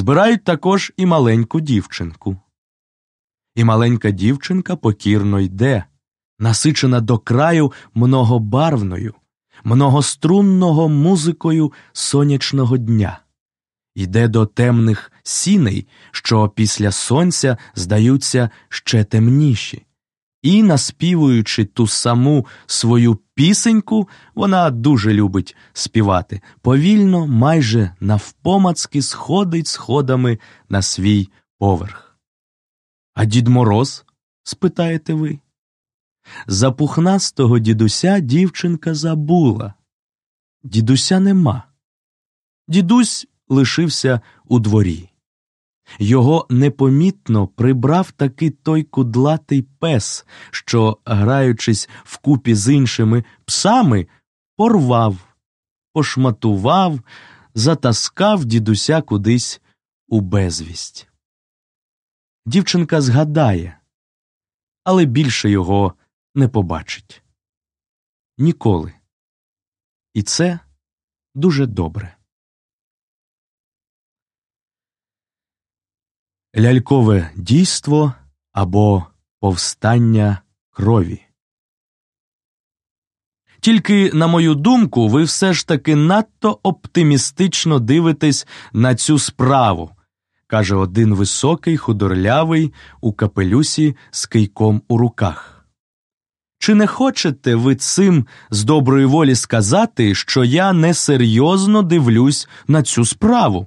Збирають також і маленьку дівчинку. І маленька дівчинка покірно йде, насичена до краю многобарвною, многострунного музикою сонячного дня, йде до темних сіней, що після сонця здаються ще темніші. І, наспівуючи ту саму свою пісеньку, вона дуже любить співати, повільно, майже навпомацки сходить сходами на свій поверх. А дід Мороз? спитаєте ви? За пухнастого дідуся дівчинка забула. Дідуся нема. Дідусь лишився у дворі. Його непомітно прибрав таки той кудлатий пес, що, граючись вкупі з іншими псами, порвав, пошматував, затаскав дідуся кудись у безвість. Дівчинка згадає, але більше його не побачить. Ніколи. І це дуже добре. Лялькове дійство або повстання крові. Тільки, на мою думку, ви все ж таки надто оптимістично дивитесь на цю справу, каже один високий, худорлявий у капелюсі з кийком у руках. Чи не хочете ви цим з доброї волі сказати, що я несерйозно дивлюсь на цю справу?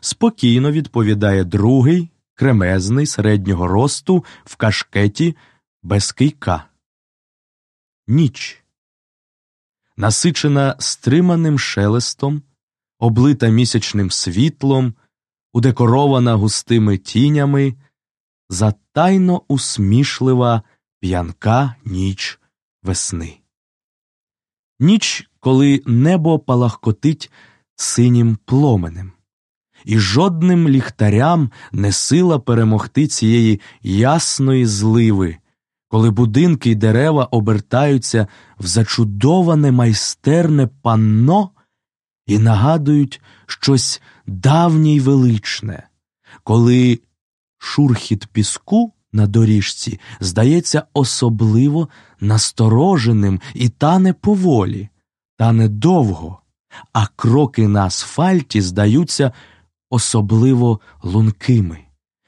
Спокійно відповідає другий, кремезний середнього росту в кашкеті без кийка. Ніч. Насичена стриманим шелестом, облита місячним світлом, удекорована густими тінями, затайно усмішлива п'янка ніч весни. Ніч, коли небо палахкотить синім пломенем і жодним ліхтарям не сила перемогти цієї ясної зливи, коли будинки й дерева обертаються в зачудоване майстерне панно і нагадують щось давнє й величне, коли шурхіт піску на доріжці здається особливо настороженим і тане поволі, тане довго, а кроки на асфальті здаються особливо лункими,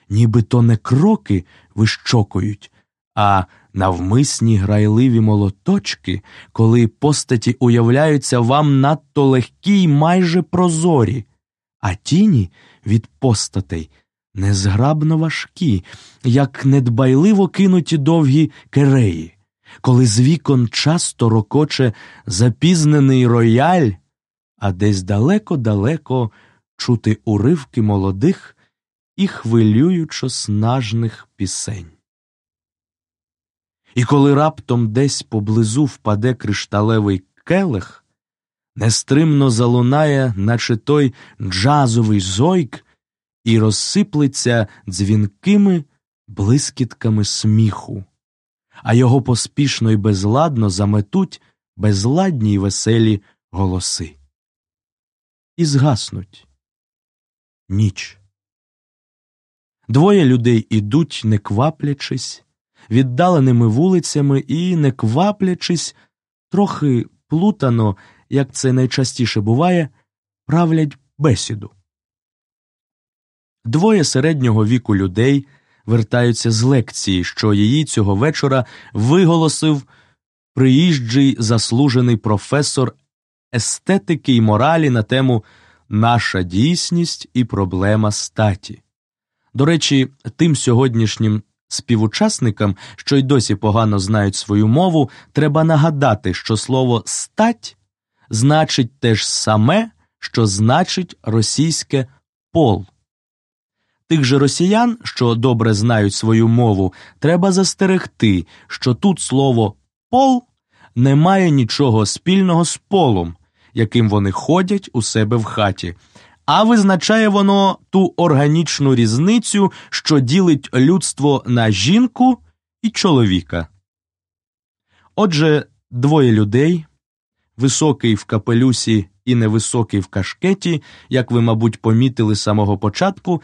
ніби то не кроки вищокують, а навмисні грайливі молоточки, коли постаті уявляються вам надто легкі й майже прозорі, а тіні від постатей незграбно важкі, як недбайливо кинуті довгі кереї, коли з вікон часто рокоче запізнений рояль, а десь далеко-далеко чути уривки молодих і хвилюючо снажних пісень. І коли раптом десь поблизу впаде кришталевий келих, нестримно залунає, наче той джазовий зойк, і розсиплеться дзвінкими блискітками сміху, а його поспішно й безладно заметуть безладні й веселі голоси. І згаснуть ніч. Двоє людей ідуть, не кваплячись, віддаленими вулицями і, не кваплячись, трохи плутано, як це найчастіше буває, правлять бесіду. Двоє середнього віку людей вертаються з лекції, що її цього вечора виголосив приїжджий заслужений професор естетики й моралі на тему Наша дійсність і проблема статі. До речі, тим сьогоднішнім співучасникам, що й досі погано знають свою мову, треба нагадати, що слово стать значить те ж саме, що значить російське пол. Тих же росіян, що добре знають свою мову, треба застерегти, що тут слово пол не має нічого спільного з полом, яким вони ходять у себе в хаті, а визначає воно ту органічну різницю, що ділить людство на жінку і чоловіка. Отже, двоє людей високий в капелюсі і невисокий в кашкеті, як ви, мабуть, помітили з самого початку,